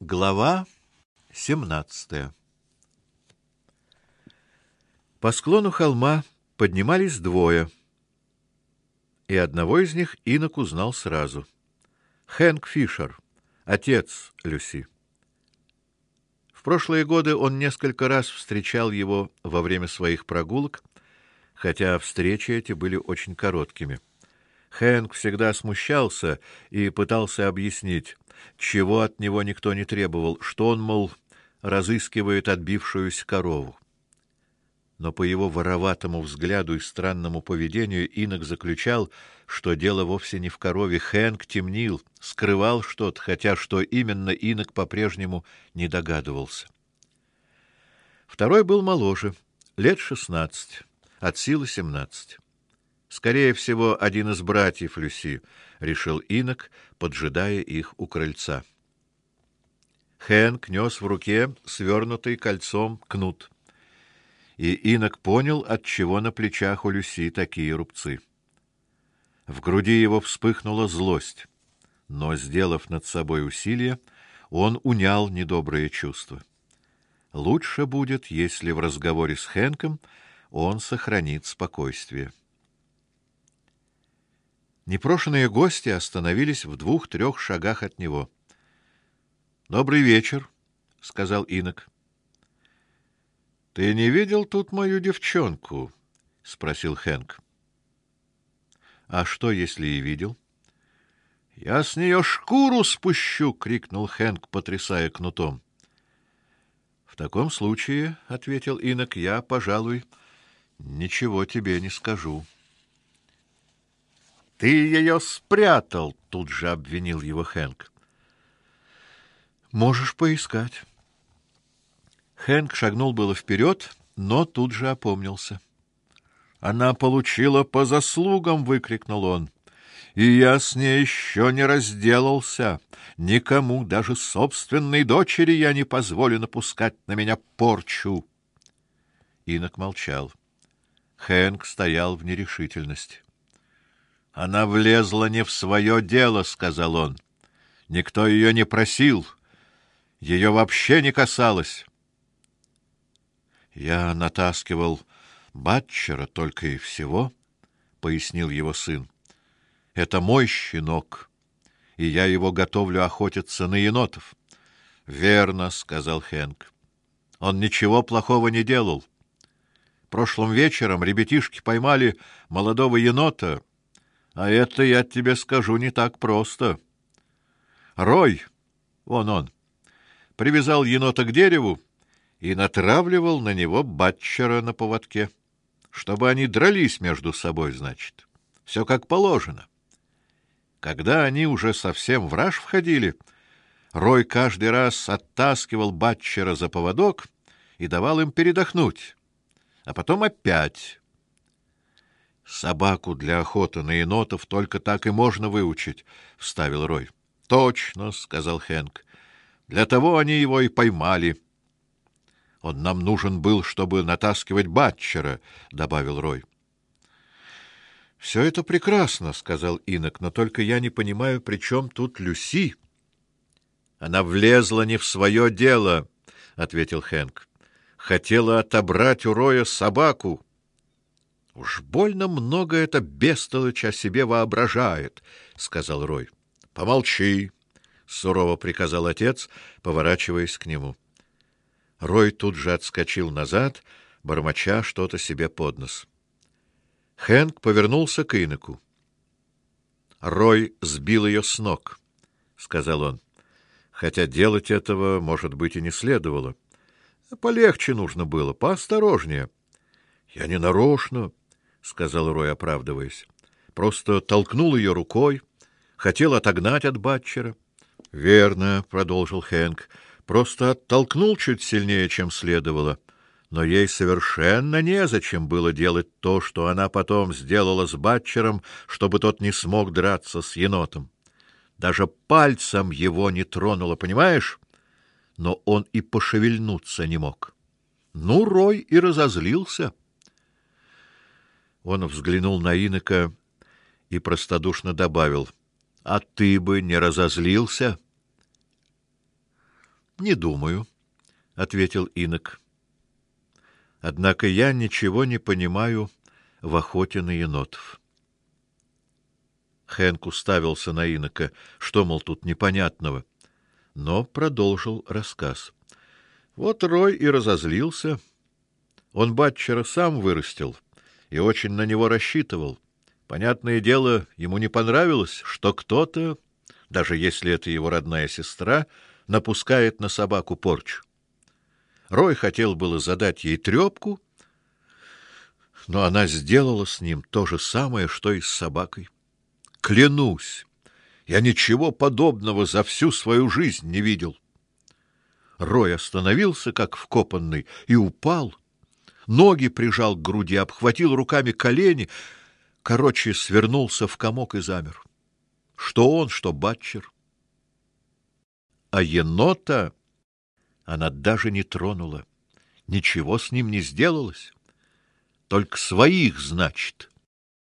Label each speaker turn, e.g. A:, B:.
A: Глава 17. По склону холма поднимались двое, и одного из них Инок узнал сразу. Хэнк Фишер, отец Люси. В прошлые годы он несколько раз встречал его во время своих прогулок, хотя встречи эти были очень короткими. Хэнк всегда смущался и пытался объяснить, чего от него никто не требовал, что он, мол, разыскивает отбившуюся корову. Но по его вороватому взгляду и странному поведению Инок заключал, что дело вовсе не в корове. Хэнк темнил, скрывал что-то, хотя что именно Инок по-прежнему не догадывался. Второй был моложе, лет шестнадцать, от силы семнадцать. Скорее всего, один из братьев Люси, решил Инок, поджидая их у крыльца. Хэнк нес в руке свернутый кольцом кнут. И Инок понял, от чего на плечах у Люси такие рубцы. В груди его вспыхнула злость, но, сделав над собой усилие, он унял недобрые чувства. Лучше будет, если в разговоре с Хэнком он сохранит спокойствие. Непрошенные гости остановились в двух-трех шагах от него. Добрый вечер, сказал Инок. Ты не видел тут мою девчонку? спросил Хэнк. А что, если и видел? Я с нее шкуру спущу, крикнул Хэнк, потрясая кнутом. В таком случае, ответил Инок, я, пожалуй, ничего тебе не скажу. Ты ее спрятал, тут же обвинил его Хэнк. Можешь поискать. Хэнк шагнул было вперед, но тут же опомнился. Она получила по заслугам, выкрикнул он. И я с ней еще не разделался. Никому, даже собственной дочери, я не позволю напускать на меня порчу. Инок молчал. Хэнк стоял в нерешительности. Она влезла не в свое дело, сказал он. Никто ее не просил. Ее вообще не касалось. Я натаскивал батчера только и всего, пояснил его сын. Это мой щенок, и я его готовлю охотиться на енотов. Верно, сказал Хэнк. Он ничего плохого не делал. Прошлым вечером ребятишки поймали молодого енота а это, я тебе скажу, не так просто. Рой, вон он, привязал енота к дереву и натравливал на него батчера на поводке, чтобы они дрались между собой, значит. Все как положено. Когда они уже совсем в раж входили, Рой каждый раз оттаскивал батчера за поводок и давал им передохнуть, а потом опять Собаку для охоты на енотов только так и можно выучить, вставил Рой. Точно, сказал Хэнк. Для того они его и поймали. Он нам нужен был, чтобы натаскивать батчера, добавил Рой. Все это прекрасно, сказал Инок, но только я не понимаю, при чем тут Люси. Она влезла не в свое дело, ответил Хэнк. Хотела отобрать у Роя собаку. Уж больно много это бестолочь о себе воображает, сказал Рой. Помолчи, сурово приказал отец, поворачиваясь к нему. Рой тут же отскочил назад, бормоча что-то себе под нос. Хэнк повернулся к Иноку. Рой сбил ее с ног, сказал он. Хотя делать этого, может быть, и не следовало. Полегче нужно было, поосторожнее. Я не нарочно, сказал Рой, оправдываясь. Просто толкнул ее рукой, хотел отогнать от батчера. Верно, продолжил Хэнк. Просто оттолкнул чуть сильнее, чем следовало. Но ей совершенно незачем было делать то, что она потом сделала с батчером, чтобы тот не смог драться с енотом. Даже пальцем его не тронула, понимаешь? Но он и пошевельнуться не мог. Ну, Рой и разозлился. Он взглянул на Инока и простодушно добавил: "А ты бы не разозлился?" Не думаю, ответил Инок. Однако я ничего не понимаю в охоте на енотов. Хэнк уставился на Инока, что мол тут непонятного, но продолжил рассказ. Вот Рой и разозлился. Он батчера сам вырастил и очень на него рассчитывал. Понятное дело, ему не понравилось, что кто-то, даже если это его родная сестра, напускает на собаку порчу. Рой хотел было задать ей трепку, но она сделала с ним то же самое, что и с собакой. Клянусь, я ничего подобного за всю свою жизнь не видел. Рой остановился, как вкопанный, и упал. Ноги прижал к груди, обхватил руками колени, короче, свернулся в комок и замер. Что он, что батчер. А енота она даже не тронула. Ничего с ним не сделалось. Только своих, значит,